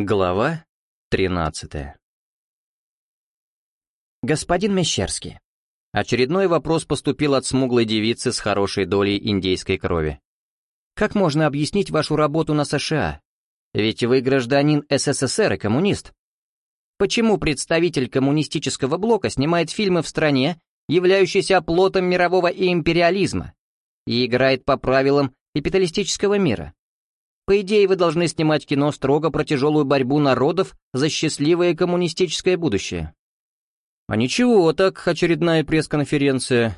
Глава 13 «Господин Мещерский». Очередной вопрос поступил от смуглой девицы с хорошей долей индейской крови. «Как можно объяснить вашу работу на США? Ведь вы гражданин СССР и коммунист. Почему представитель коммунистического блока снимает фильмы в стране, являющейся оплотом мирового империализма, и играет по правилам капиталистического мира?» По идее, вы должны снимать кино строго про тяжелую борьбу народов за счастливое коммунистическое будущее. А ничего, так очередная пресс-конференция.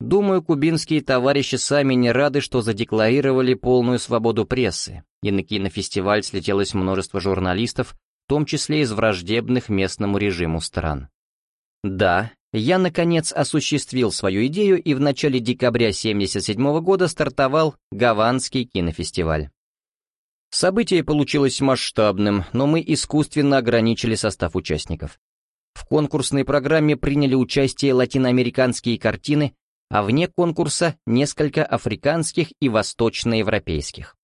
Думаю, кубинские товарищи сами не рады, что задекларировали полную свободу прессы, и на кинофестиваль слетелось множество журналистов, в том числе из враждебных местному режиму стран. Да, я, наконец, осуществил свою идею и в начале декабря 1977 года стартовал Гаванский кинофестиваль. Событие получилось масштабным, но мы искусственно ограничили состав участников. В конкурсной программе приняли участие латиноамериканские картины, а вне конкурса несколько африканских и восточноевропейских.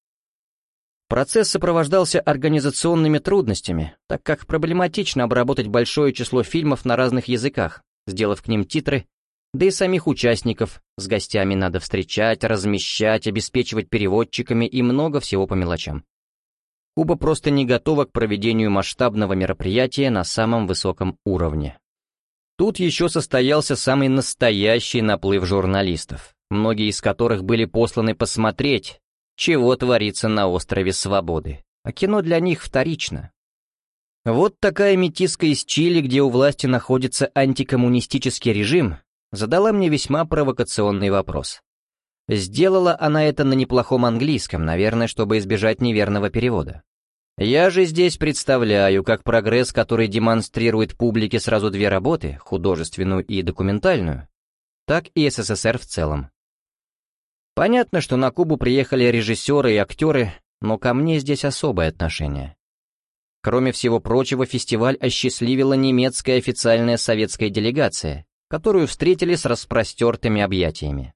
Процесс сопровождался организационными трудностями, так как проблематично обработать большое число фильмов на разных языках, сделав к ним титры, да и самих участников с гостями надо встречать, размещать, обеспечивать переводчиками и много всего по мелочам. Куба просто не готова к проведению масштабного мероприятия на самом высоком уровне. Тут еще состоялся самый настоящий наплыв журналистов, многие из которых были посланы посмотреть, чего творится на острове Свободы, а кино для них вторично. Вот такая метиска из Чили, где у власти находится антикоммунистический режим, задала мне весьма провокационный вопрос. Сделала она это на неплохом английском, наверное, чтобы избежать неверного перевода. Я же здесь представляю, как прогресс, который демонстрирует публике сразу две работы, художественную и документальную, так и СССР в целом. Понятно, что на Кубу приехали режиссеры и актеры, но ко мне здесь особое отношение. Кроме всего прочего, фестиваль осчастливила немецкая официальная советская делегация, которую встретили с распростертыми объятиями.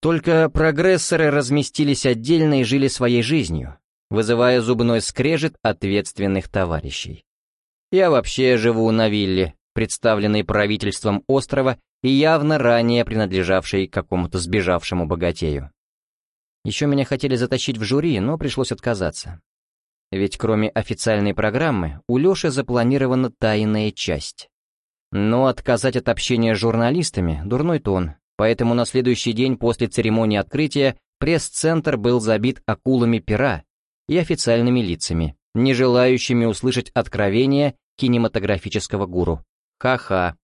Только прогрессоры разместились отдельно и жили своей жизнью, вызывая зубной скрежет ответственных товарищей. Я вообще живу на вилле, представленной правительством острова и явно ранее принадлежавшей какому-то сбежавшему богатею. Еще меня хотели затащить в жюри, но пришлось отказаться. Ведь кроме официальной программы, у Леши запланирована тайная часть. Но отказать от общения с журналистами — дурной тон, поэтому на следующий день после церемонии открытия пресс-центр был забит акулами пера и официальными лицами, не желающими услышать откровения кинематографического гуру. Ха-ха.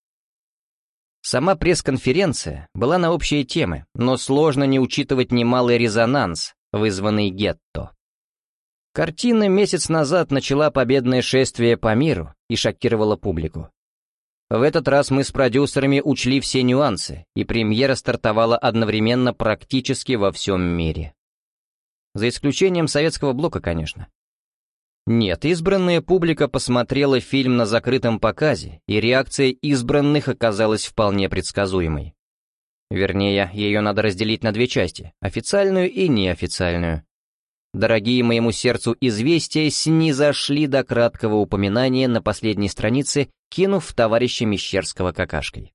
Сама пресс-конференция была на общие темы, но сложно не учитывать немалый резонанс, вызванный гетто. Картина месяц назад начала победное шествие по миру и шокировала публику. В этот раз мы с продюсерами учли все нюансы, и премьера стартовала одновременно практически во всем мире. За исключением советского блока, конечно. Нет, избранная публика посмотрела фильм на закрытом показе, и реакция избранных оказалась вполне предсказуемой. Вернее, ее надо разделить на две части, официальную и неофициальную. Дорогие моему сердцу известия снизошли до краткого упоминания на последней странице, кинув товарища Мещерского какашкой.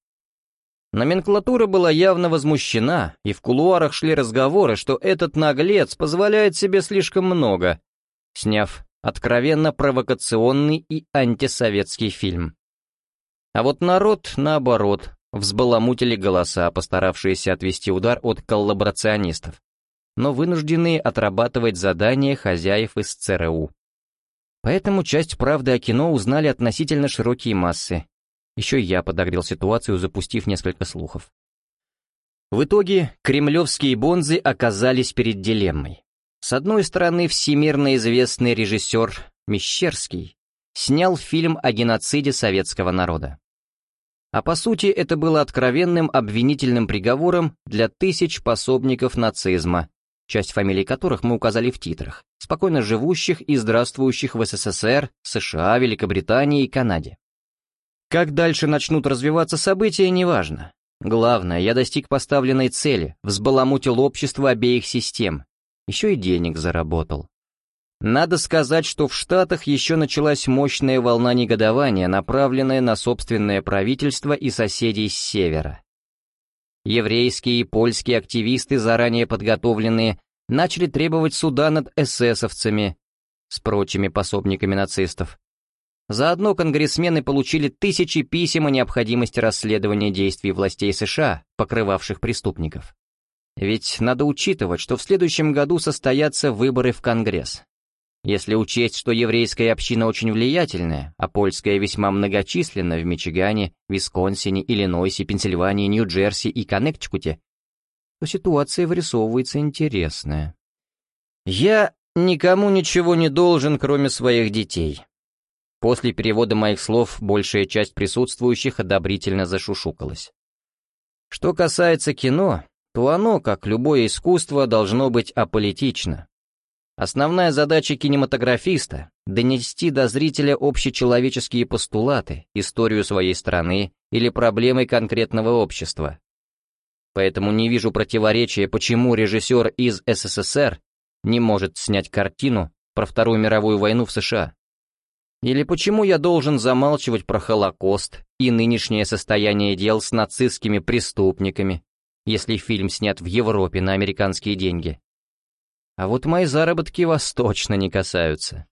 Номенклатура была явно возмущена, и в кулуарах шли разговоры, что этот наглец позволяет себе слишком много, сняв откровенно провокационный и антисоветский фильм. А вот народ, наоборот, взбаламутили голоса, постаравшиеся отвести удар от коллаборационистов, но вынужденные отрабатывать задания хозяев из ЦРУ. Поэтому часть правды о кино узнали относительно широкие массы, еще я подогрел ситуацию, запустив несколько слухов. В итоге кремлевские бонзы оказались перед дилеммой. С одной стороны, всемирно известный режиссер Мещерский снял фильм о геноциде советского народа. А по сути, это было откровенным обвинительным приговором для тысяч пособников нацизма, часть фамилий которых мы указали в титрах, спокойно живущих и здравствующих в СССР, США, Великобритании и Канаде. Как дальше начнут развиваться события, неважно. Главное, я достиг поставленной цели, взбаламутил общество обеих систем. Еще и денег заработал. Надо сказать, что в Штатах еще началась мощная волна негодования, направленная на собственное правительство и соседей с севера. Еврейские и польские активисты, заранее подготовленные, начали требовать суда над эсэсовцами с прочими пособниками нацистов. Заодно конгрессмены получили тысячи писем о необходимости расследования действий властей США, покрывавших преступников. Ведь надо учитывать, что в следующем году состоятся выборы в Конгресс. Если учесть, что еврейская община очень влиятельная, а польская весьма многочисленна в Мичигане, Висконсине, Иллинойсе, Пенсильвании, Нью-Джерси и Коннектикуте, то ситуация вырисовывается интересная. Я никому ничего не должен, кроме своих детей. После перевода моих слов большая часть присутствующих одобрительно зашушукалась. Что касается кино, то оно, как любое искусство, должно быть аполитично. Основная задача кинематографиста — донести до зрителя общечеловеческие постулаты, историю своей страны или проблемы конкретного общества. Поэтому не вижу противоречия, почему режиссер из СССР не может снять картину про Вторую мировую войну в США. Или почему я должен замалчивать про Холокост и нынешнее состояние дел с нацистскими преступниками, если фильм снят в Европе на американские деньги? А вот мои заработки вас точно не касаются.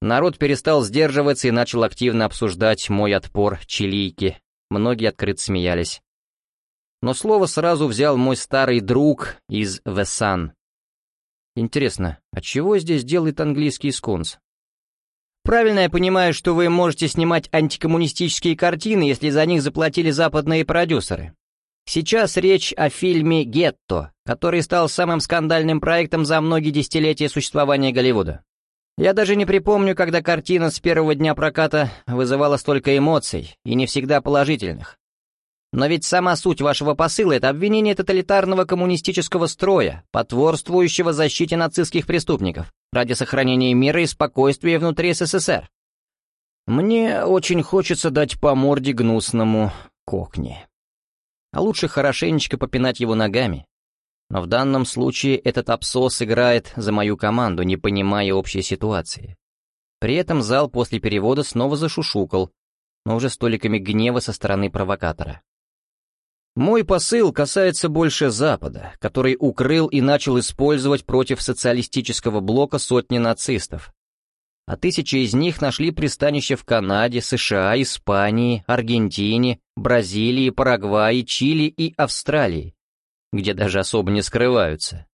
Народ перестал сдерживаться и начал активно обсуждать мой отпор чилийки. Многие открыто смеялись. Но слово сразу взял мой старый друг из Весан. Интересно, а чего здесь делает английский скунс? Правильно я понимаю, что вы можете снимать антикоммунистические картины, если за них заплатили западные продюсеры. Сейчас речь о фильме «Гетто», который стал самым скандальным проектом за многие десятилетия существования Голливуда. Я даже не припомню, когда картина с первого дня проката вызывала столько эмоций, и не всегда положительных. Но ведь сама суть вашего посыла — это обвинение тоталитарного коммунистического строя, потворствующего защите нацистских преступников, ради сохранения мира и спокойствия внутри СССР. Мне очень хочется дать по морде гнусному кокни а лучше хорошенечко попинать его ногами. Но в данном случае этот абсос играет за мою команду, не понимая общей ситуации. При этом зал после перевода снова зашушукал, но уже столиками гнева со стороны провокатора. Мой посыл касается больше Запада, который укрыл и начал использовать против социалистического блока сотни нацистов, а тысячи из них нашли пристанище в Канаде, США, Испании, Аргентине, Бразилии, Парагвае, Чили и Австралии, где даже особо не скрываются.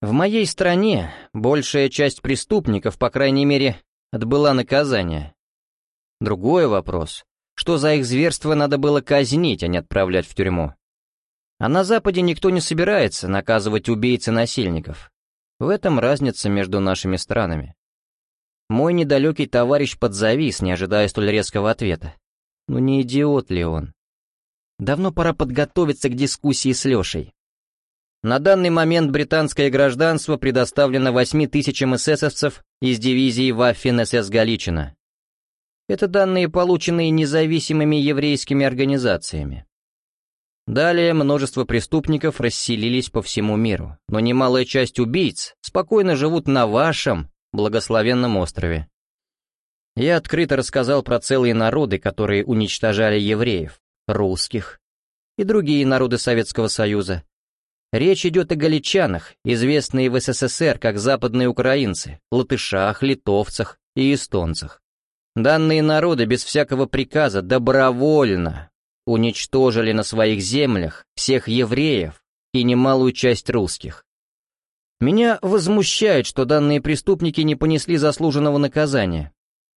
В моей стране большая часть преступников, по крайней мере, отбыла наказание. Другой вопрос, что за их зверство надо было казнить, а не отправлять в тюрьму. А на Западе никто не собирается наказывать убийц и насильников. В этом разница между нашими странами. Мой недалекий товарищ подзавис, не ожидая столь резкого ответа. Ну не идиот ли он? Давно пора подготовиться к дискуссии с Лешей. На данный момент британское гражданство предоставлено 8 тысячам эсэсовцев из дивизии Ваффен-СС Галичина. Это данные, полученные независимыми еврейскими организациями. Далее множество преступников расселились по всему миру, но немалая часть убийц спокойно живут на вашем, благословенном острове. Я открыто рассказал про целые народы, которые уничтожали евреев, русских и другие народы Советского Союза. Речь идет о галичанах, известные в СССР как западные украинцы, латышах, литовцах и эстонцах. Данные народы без всякого приказа добровольно уничтожили на своих землях всех евреев и немалую часть русских. Меня возмущает, что данные преступники не понесли заслуженного наказания.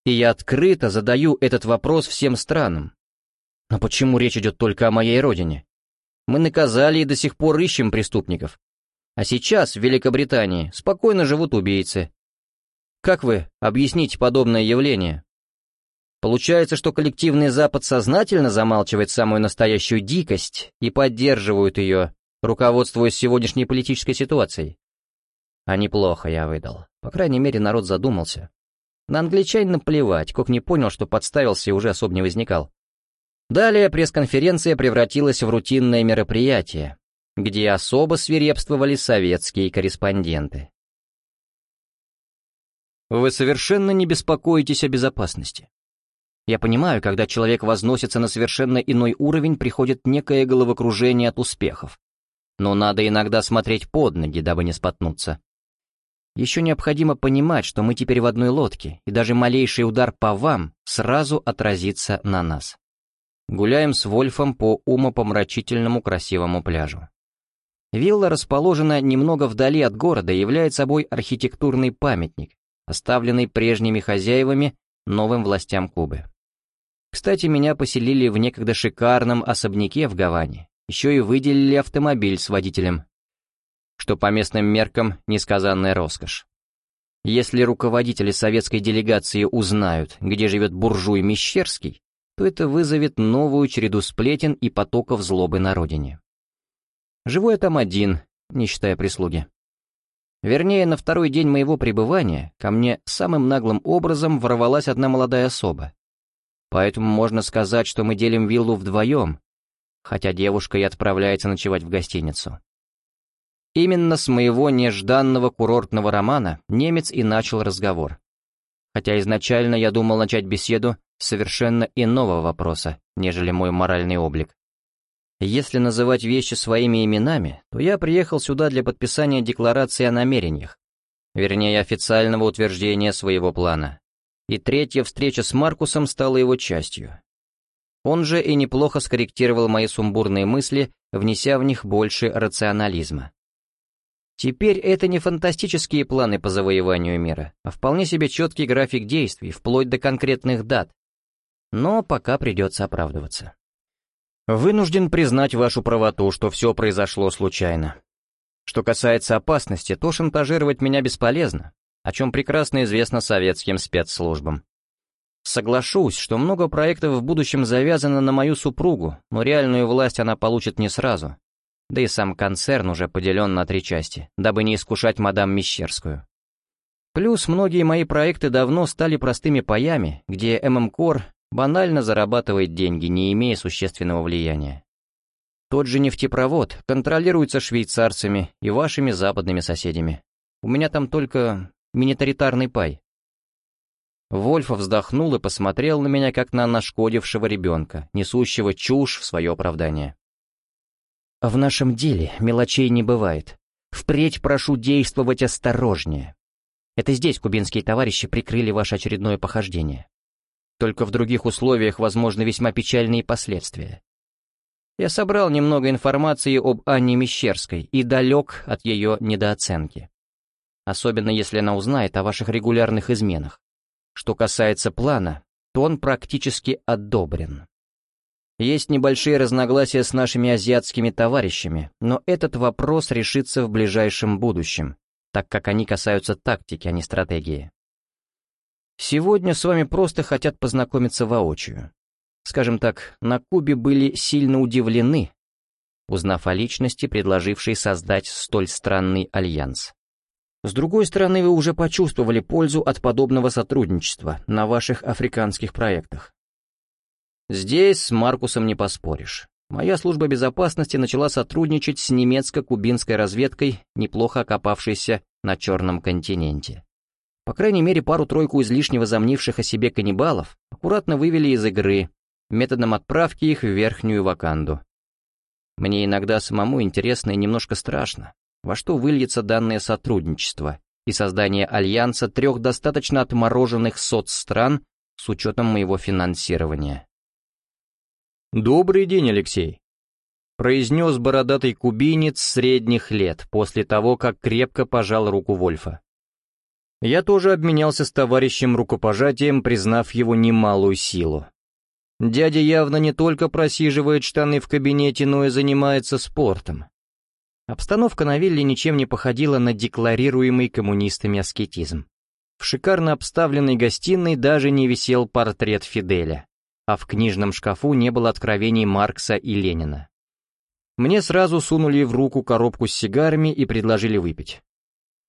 И я открыто задаю этот вопрос всем странам. Но почему речь идет только о моей родине? Мы наказали и до сих пор ищем преступников. А сейчас в Великобритании спокойно живут убийцы. Как вы объясните подобное явление? Получается, что коллективный Запад сознательно замалчивает самую настоящую дикость и поддерживают ее, руководствуясь сегодняшней политической ситуацией. А неплохо я выдал. По крайней мере, народ задумался. На англичанина плевать, Кок не понял, что подставился и уже особо не возникал. Далее пресс-конференция превратилась в рутинное мероприятие, где особо свирепствовали советские корреспонденты. Вы совершенно не беспокоитесь о безопасности. Я понимаю, когда человек возносится на совершенно иной уровень, приходит некое головокружение от успехов. Но надо иногда смотреть под ноги, дабы не споткнуться. Еще необходимо понимать, что мы теперь в одной лодке, и даже малейший удар по вам сразу отразится на нас. Гуляем с Вольфом по умопомрачительному красивому пляжу. Вилла расположена немного вдали от города и является собой архитектурный памятник, оставленный прежними хозяевами новым властям Кубы. Кстати, меня поселили в некогда шикарном особняке в Гаване, еще и выделили автомобиль с водителем, что по местным меркам несказанная роскошь. Если руководители советской делегации узнают, где живет буржуй Мещерский, то это вызовет новую череду сплетен и потоков злобы на родине. Живу я там один, не считая прислуги. Вернее, на второй день моего пребывания ко мне самым наглым образом ворвалась одна молодая особа. Поэтому можно сказать, что мы делим виллу вдвоем, хотя девушка и отправляется ночевать в гостиницу. Именно с моего нежданного курортного романа немец и начал разговор. Хотя изначально я думал начать беседу с совершенно иного вопроса, нежели мой моральный облик. Если называть вещи своими именами, то я приехал сюда для подписания декларации о намерениях, вернее официального утверждения своего плана. И третья встреча с Маркусом стала его частью. Он же и неплохо скорректировал мои сумбурные мысли, внеся в них больше рационализма. Теперь это не фантастические планы по завоеванию мира, а вполне себе четкий график действий, вплоть до конкретных дат. Но пока придется оправдываться. Вынужден признать вашу правоту, что все произошло случайно. Что касается опасности, то шантажировать меня бесполезно, о чем прекрасно известно советским спецслужбам. Соглашусь, что много проектов в будущем завязано на мою супругу, но реальную власть она получит не сразу. Да и сам концерн уже поделен на три части, дабы не искушать мадам Мещерскую. Плюс многие мои проекты давно стали простыми паями, где ММКОР банально зарабатывает деньги, не имея существенного влияния. Тот же нефтепровод контролируется швейцарцами и вашими западными соседями. У меня там только минитаритарный пай. Вольф вздохнул и посмотрел на меня, как на нашкодившего ребенка, несущего чушь в свое оправдание. «В нашем деле мелочей не бывает. Впредь прошу действовать осторожнее. Это здесь кубинские товарищи прикрыли ваше очередное похождение. Только в других условиях возможны весьма печальные последствия. Я собрал немного информации об Анне Мещерской и далек от ее недооценки. Особенно если она узнает о ваших регулярных изменах. Что касается плана, то он практически одобрен. Есть небольшие разногласия с нашими азиатскими товарищами, но этот вопрос решится в ближайшем будущем, так как они касаются тактики, а не стратегии. Сегодня с вами просто хотят познакомиться воочию. Скажем так, на Кубе были сильно удивлены, узнав о личности, предложившей создать столь странный альянс. С другой стороны, вы уже почувствовали пользу от подобного сотрудничества на ваших африканских проектах. Здесь с Маркусом не поспоришь. Моя служба безопасности начала сотрудничать с немецко-кубинской разведкой, неплохо окопавшейся на Черном континенте. По крайней мере, пару-тройку излишне возомнивших о себе каннибалов аккуратно вывели из игры, методом отправки их в верхнюю ваканду. Мне иногда самому интересно и немножко страшно, во что выльется данное сотрудничество и создание альянса трех достаточно отмороженных соцстран с учетом моего финансирования. «Добрый день, Алексей», — произнес бородатый кубинец средних лет после того, как крепко пожал руку Вольфа. Я тоже обменялся с товарищем рукопожатием, признав его немалую силу. Дядя явно не только просиживает штаны в кабинете, но и занимается спортом. Обстановка на вилле ничем не походила на декларируемый коммунистами аскетизм. В шикарно обставленной гостиной даже не висел портрет Фиделя, а в книжном шкафу не было откровений Маркса и Ленина. Мне сразу сунули в руку коробку с сигарами и предложили выпить.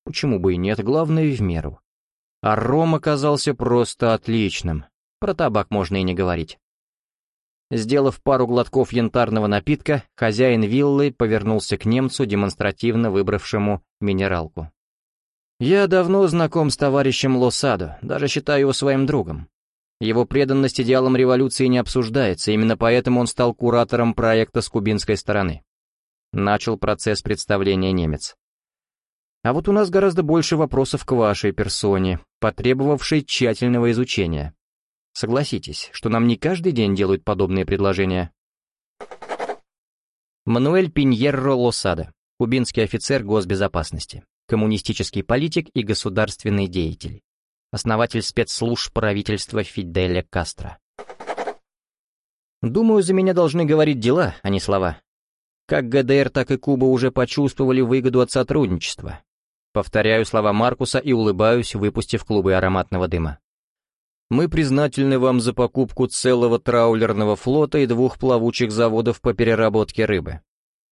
Почему бы и нет, главное в меру. А ром оказался просто отличным. Про табак можно и не говорить. Сделав пару глотков янтарного напитка, хозяин виллы повернулся к немцу, демонстративно выбравшему минералку. Я давно знаком с товарищем Лосадо, даже считаю его своим другом. Его преданность идеалам революции не обсуждается, именно поэтому он стал куратором проекта с кубинской стороны. Начал процесс представления немец. А вот у нас гораздо больше вопросов к вашей персоне, потребовавшей тщательного изучения. Согласитесь, что нам не каждый день делают подобные предложения. Мануэль Пиньерро Лосада, кубинский офицер госбезопасности, коммунистический политик и государственный деятель, основатель спецслужб правительства Фиделя Кастро. Думаю, за меня должны говорить дела, а не слова. Как ГДР, так и Куба уже почувствовали выгоду от сотрудничества. Повторяю слова Маркуса и улыбаюсь, выпустив клубы ароматного дыма. Мы признательны вам за покупку целого траулерного флота и двух плавучих заводов по переработке рыбы.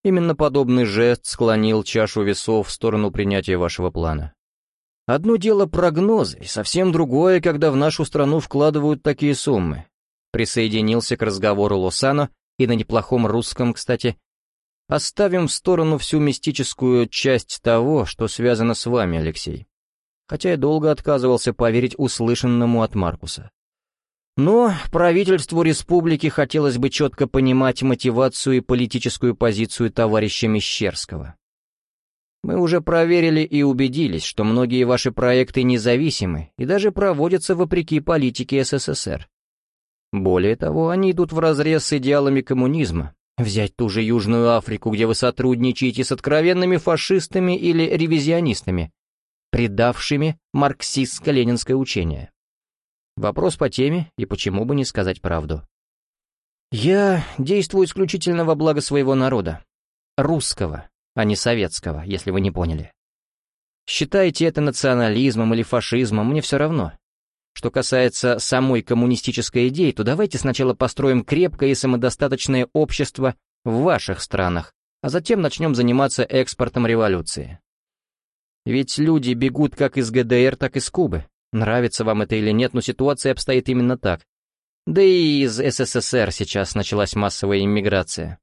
Именно подобный жест склонил чашу весов в сторону принятия вашего плана. Одно дело прогнозы, и совсем другое, когда в нашу страну вкладывают такие суммы. Присоединился к разговору Лосано, и на неплохом русском, кстати. Оставим в сторону всю мистическую часть того, что связано с вами, Алексей хотя я долго отказывался поверить услышанному от Маркуса. Но правительству республики хотелось бы четко понимать мотивацию и политическую позицию товарища Мещерского. Мы уже проверили и убедились, что многие ваши проекты независимы и даже проводятся вопреки политике СССР. Более того, они идут вразрез с идеалами коммунизма. Взять ту же Южную Африку, где вы сотрудничаете с откровенными фашистами или ревизионистами, предавшими марксистско-ленинское учение. Вопрос по теме, и почему бы не сказать правду. Я действую исключительно во благо своего народа. Русского, а не советского, если вы не поняли. Считайте это национализмом или фашизмом, мне все равно. Что касается самой коммунистической идеи, то давайте сначала построим крепкое и самодостаточное общество в ваших странах, а затем начнем заниматься экспортом революции. Ведь люди бегут как из ГДР, так и из Кубы. Нравится вам это или нет, но ситуация обстоит именно так. Да и из СССР сейчас началась массовая иммиграция.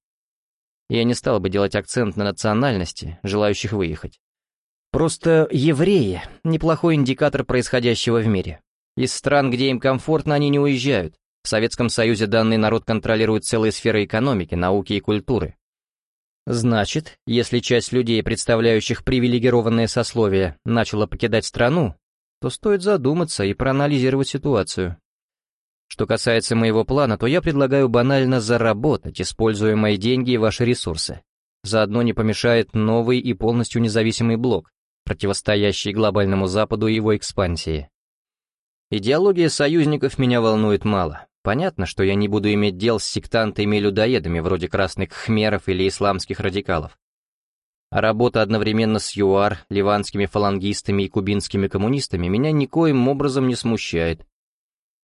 Я не стал бы делать акцент на национальности, желающих выехать. Просто евреи — неплохой индикатор происходящего в мире. Из стран, где им комфортно, они не уезжают. В Советском Союзе данный народ контролирует целые сферы экономики, науки и культуры. Значит, если часть людей, представляющих привилегированное сословие, начала покидать страну, то стоит задуматься и проанализировать ситуацию. Что касается моего плана, то я предлагаю банально заработать, используя мои деньги и ваши ресурсы. Заодно не помешает новый и полностью независимый блок, противостоящий глобальному Западу и его экспансии. Идеология союзников меня волнует мало. Понятно, что я не буду иметь дел с сектантами и людоедами, вроде красных хмеров или исламских радикалов. А работа одновременно с ЮАР, ливанскими фалангистами и кубинскими коммунистами меня никоим образом не смущает.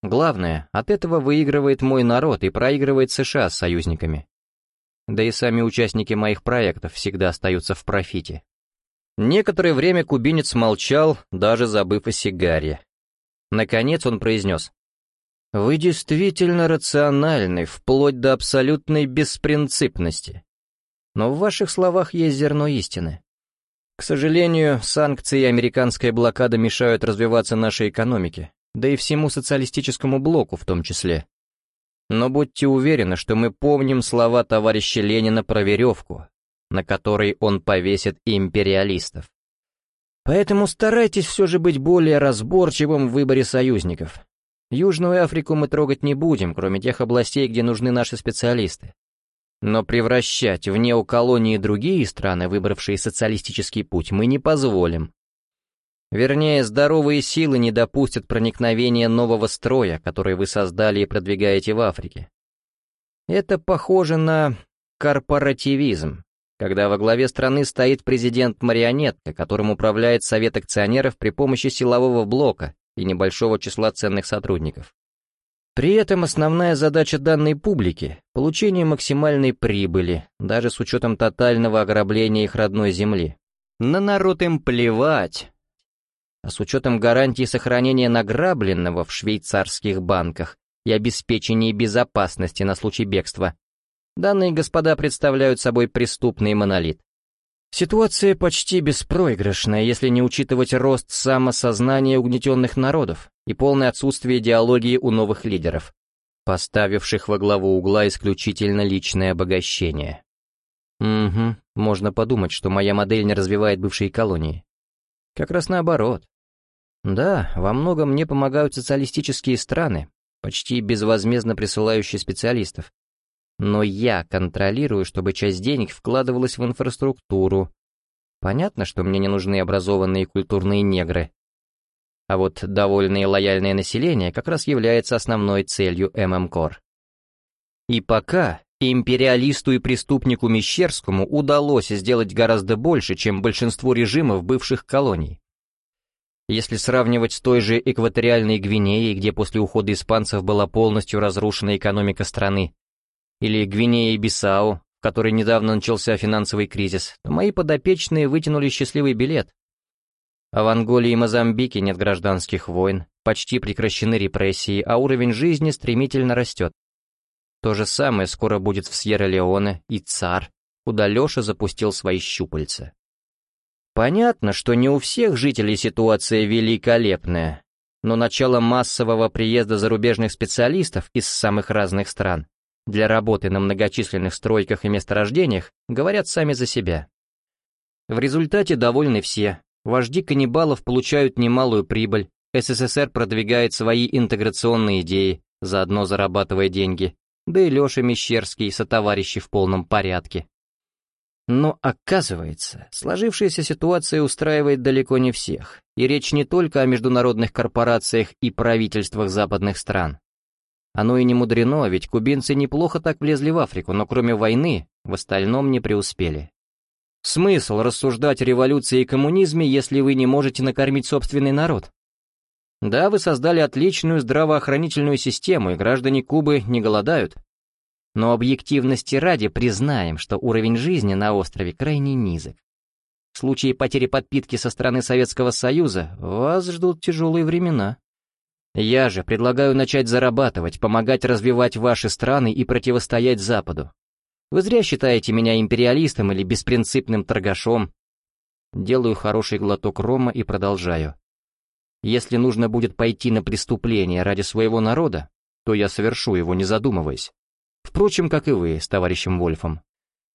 Главное, от этого выигрывает мой народ и проигрывает США с союзниками. Да и сами участники моих проектов всегда остаются в профите. Некоторое время кубинец молчал, даже забыв о сигаре. Наконец он произнес. Вы действительно рациональны, вплоть до абсолютной беспринципности. Но в ваших словах есть зерно истины. К сожалению, санкции и американская блокада мешают развиваться нашей экономике, да и всему социалистическому блоку в том числе. Но будьте уверены, что мы помним слова товарища Ленина про веревку, на которой он повесит империалистов. Поэтому старайтесь все же быть более разборчивым в выборе союзников. Южную Африку мы трогать не будем, кроме тех областей, где нужны наши специалисты. Но превращать в неоколонии другие страны, выбравшие социалистический путь, мы не позволим. Вернее, здоровые силы не допустят проникновения нового строя, который вы создали и продвигаете в Африке. Это похоже на корпоративизм, когда во главе страны стоит президент-марионетка, которым управляет совет акционеров при помощи силового блока, и небольшого числа ценных сотрудников. При этом основная задача данной публики — получение максимальной прибыли, даже с учетом тотального ограбления их родной земли. На народ им плевать. А с учетом гарантии сохранения награбленного в швейцарских банках и обеспечения безопасности на случай бегства, данные господа представляют собой преступный монолит. Ситуация почти беспроигрышная, если не учитывать рост самосознания угнетенных народов и полное отсутствие идеологии у новых лидеров, поставивших во главу угла исключительно личное обогащение. Угу, можно подумать, что моя модель не развивает бывшие колонии. Как раз наоборот. Да, во многом мне помогают социалистические страны, почти безвозмездно присылающие специалистов, но я контролирую, чтобы часть денег вкладывалась в инфраструктуру. Понятно, что мне не нужны образованные культурные негры. А вот довольное и лояльное население как раз является основной целью ММКОР. И пока империалисту и преступнику Мещерскому удалось сделать гораздо больше, чем большинство режимов бывших колоний. Если сравнивать с той же экваториальной Гвинеей, где после ухода испанцев была полностью разрушена экономика страны, или Гвинея и Бисау, в которой недавно начался финансовый кризис, то мои подопечные вытянули счастливый билет. А в Анголе и Мозамбике нет гражданских войн, почти прекращены репрессии, а уровень жизни стремительно растет. То же самое скоро будет в Сьерра-Леоне и ЦАР, куда Леша запустил свои щупальца. Понятно, что не у всех жителей ситуация великолепная, но начало массового приезда зарубежных специалистов из самых разных стран для работы на многочисленных стройках и месторождениях говорят сами за себя. В результате довольны все, вожди каннибалов получают немалую прибыль, СССР продвигает свои интеграционные идеи, заодно зарабатывая деньги, да и Леша Мещерский сотоварищи в полном порядке. Но оказывается, сложившаяся ситуация устраивает далеко не всех, и речь не только о международных корпорациях и правительствах западных стран. Оно и не мудрено, ведь кубинцы неплохо так влезли в Африку, но кроме войны, в остальном не преуспели. Смысл рассуждать о революции и коммунизме, если вы не можете накормить собственный народ? Да, вы создали отличную здравоохранительную систему, и граждане Кубы не голодают. Но объективности ради признаем, что уровень жизни на острове крайне низок. В случае потери подпитки со стороны Советского Союза вас ждут тяжелые времена. Я же предлагаю начать зарабатывать, помогать развивать ваши страны и противостоять Западу. Вы зря считаете меня империалистом или беспринципным торгашом. Делаю хороший глоток рома и продолжаю. Если нужно будет пойти на преступление ради своего народа, то я совершу его, не задумываясь. Впрочем, как и вы с товарищем Вольфом.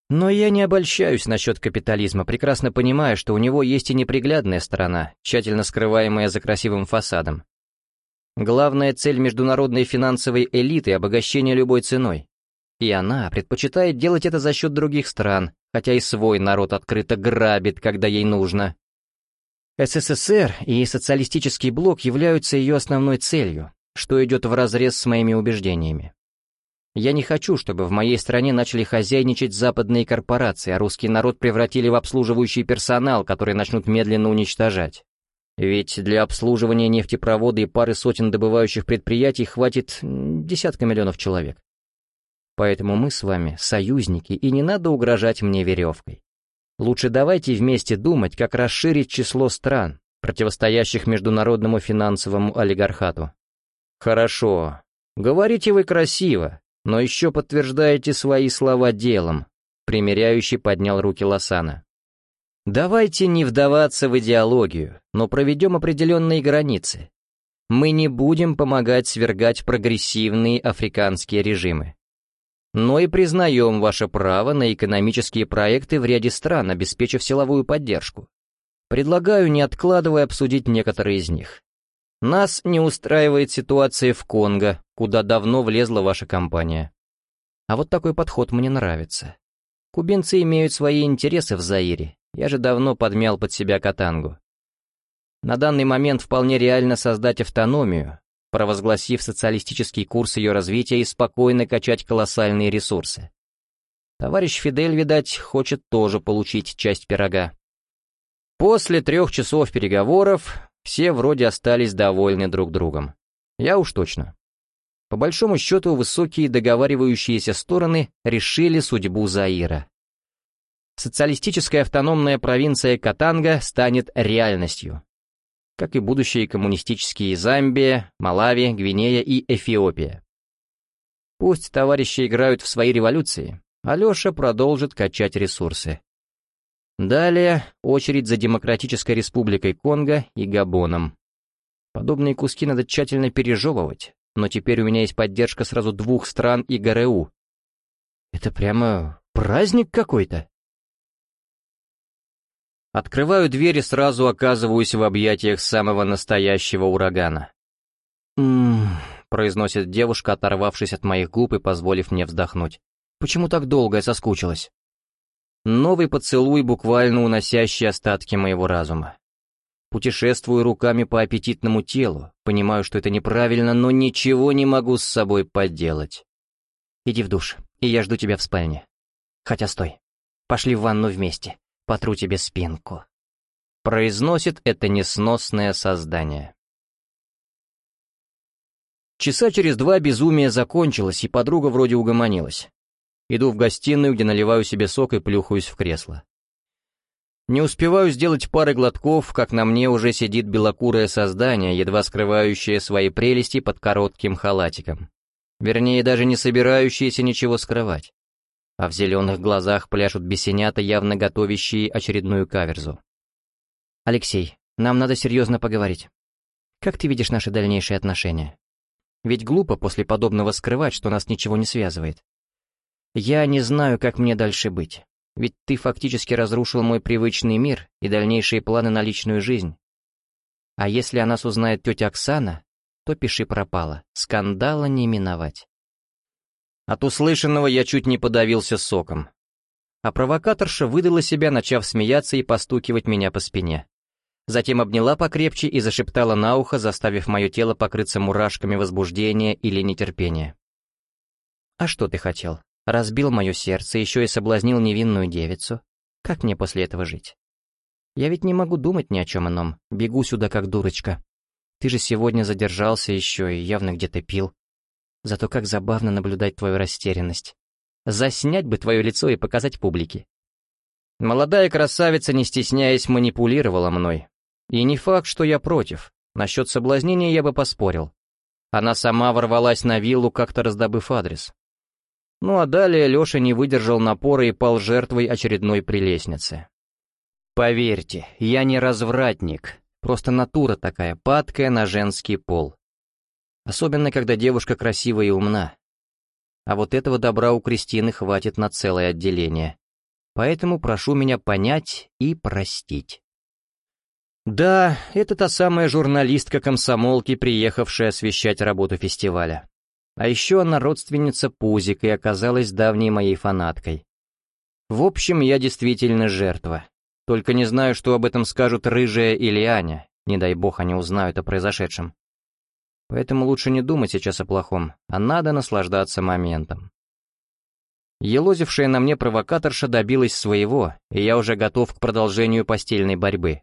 Но я не обольщаюсь насчет капитализма, прекрасно понимая, что у него есть и неприглядная сторона, тщательно скрываемая за красивым фасадом. Главная цель международной финансовой элиты — обогащение любой ценой. И она предпочитает делать это за счет других стран, хотя и свой народ открыто грабит, когда ей нужно. СССР и социалистический блок являются ее основной целью, что идет вразрез с моими убеждениями. Я не хочу, чтобы в моей стране начали хозяйничать западные корпорации, а русский народ превратили в обслуживающий персонал, который начнут медленно уничтожать. Ведь для обслуживания нефтепровода и пары сотен добывающих предприятий хватит десятка миллионов человек. Поэтому мы с вами союзники, и не надо угрожать мне веревкой. Лучше давайте вместе думать, как расширить число стран, противостоящих международному финансовому олигархату. Хорошо. Говорите вы красиво, но еще подтверждаете свои слова делом. Примеряющий поднял руки Лосана. Давайте не вдаваться в идеологию, но проведем определенные границы. Мы не будем помогать свергать прогрессивные африканские режимы. Но и признаем ваше право на экономические проекты в ряде стран, обеспечив силовую поддержку. Предлагаю, не откладывая, обсудить некоторые из них. Нас не устраивает ситуация в Конго, куда давно влезла ваша компания. А вот такой подход мне нравится. Кубинцы имеют свои интересы в Заире, я же давно подмял под себя Катангу. На данный момент вполне реально создать автономию, провозгласив социалистический курс ее развития и спокойно качать колоссальные ресурсы. Товарищ Фидель, видать, хочет тоже получить часть пирога. После трех часов переговоров все вроде остались довольны друг другом. Я уж точно. По большому счету, высокие договаривающиеся стороны решили судьбу Заира социалистическая автономная провинция Катанга станет реальностью, как и будущие коммунистические Замбия, Малави, Гвинея и Эфиопия. Пусть товарищи играют в свои революции, Алеша продолжит качать ресурсы. Далее очередь за Демократической Республикой Конго и Габоном. Подобные куски надо тщательно пережевывать, но теперь у меня есть поддержка сразу двух стран и ГРУ. Это прямо праздник какой-то. Открываю дверь и сразу оказываюсь в объятиях самого настоящего урагана. «М-м-м», произносит девушка, оторвавшись от моих губ и позволив мне вздохнуть. «Почему так долго я соскучилась?» Новый поцелуй, буквально уносящий остатки моего разума. Путешествую руками по аппетитному телу, понимаю, что это неправильно, но ничего не могу с собой поделать. Иди в душ, и я жду тебя в спальне. Хотя стой, пошли в ванну вместе, потру тебе спинку. Произносит это несносное создание. Часа через два безумие закончилось, и подруга вроде угомонилась. Иду в гостиную, где наливаю себе сок и плюхаюсь в кресло. Не успеваю сделать пары глотков, как на мне уже сидит белокурое создание, едва скрывающее свои прелести под коротким халатиком. Вернее, даже не собирающееся ничего скрывать. А в зеленых глазах пляшут бесенята, явно готовящие очередную каверзу. «Алексей, нам надо серьезно поговорить. Как ты видишь наши дальнейшие отношения? Ведь глупо после подобного скрывать, что нас ничего не связывает. Я не знаю, как мне дальше быть. Ведь ты фактически разрушил мой привычный мир и дальнейшие планы на личную жизнь. А если о нас узнает тетя Оксана, то пиши пропало. Скандала не миновать. От услышанного я чуть не подавился соком. А провокаторша выдала себя, начав смеяться и постукивать меня по спине. Затем обняла покрепче и зашептала на ухо, заставив мое тело покрыться мурашками возбуждения или нетерпения. «А что ты хотел? разбил мое сердце, еще и соблазнил невинную девицу. Как мне после этого жить? Я ведь не могу думать ни о чем ином, бегу сюда как дурочка. Ты же сегодня задержался еще и явно где-то пил. Зато как забавно наблюдать твою растерянность. Заснять бы твое лицо и показать публике. Молодая красавица, не стесняясь, манипулировала мной. И не факт, что я против. Насчет соблазнения я бы поспорил. Она сама ворвалась на виллу, как-то раздобыв адрес. Ну а далее Леша не выдержал напора и пал жертвой очередной прелестницы. Поверьте, я не развратник, просто натура такая, падкая на женский пол. Особенно, когда девушка красивая и умна. А вот этого добра у Кристины хватит на целое отделение. Поэтому прошу меня понять и простить. Да, это та самая журналистка комсомолки, приехавшая освещать работу фестиваля. А еще она родственница Пузик и оказалась давней моей фанаткой. В общем, я действительно жертва. Только не знаю, что об этом скажут Рыжая или Аня, не дай бог они узнают о произошедшем. Поэтому лучше не думать сейчас о плохом, а надо наслаждаться моментом. Елозившая на мне провокаторша добилась своего, и я уже готов к продолжению постельной борьбы.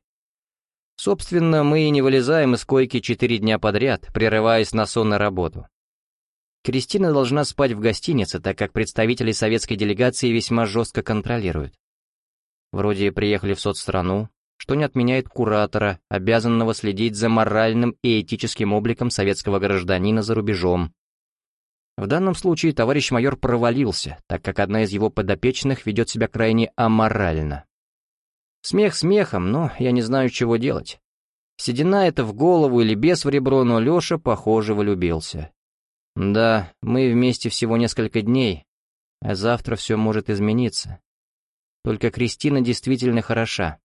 Собственно, мы и не вылезаем из койки четыре дня подряд, прерываясь на сон на работу. Кристина должна спать в гостинице, так как представители советской делегации весьма жестко контролируют. Вроде приехали в соцстрану, что не отменяет куратора, обязанного следить за моральным и этическим обликом советского гражданина за рубежом. В данном случае товарищ майор провалился, так как одна из его подопечных ведет себя крайне аморально. Смех смехом, но я не знаю, чего делать. Седина это в голову или без в ребро, но Леша, похоже, влюбился. Да, мы вместе всего несколько дней, а завтра все может измениться. Только Кристина действительно хороша.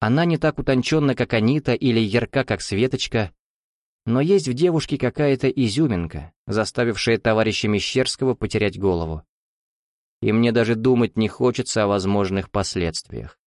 Она не так утонченна, как Анита, или ярка, как Светочка, но есть в девушке какая-то изюминка, заставившая товарища Мещерского потерять голову. И мне даже думать не хочется о возможных последствиях.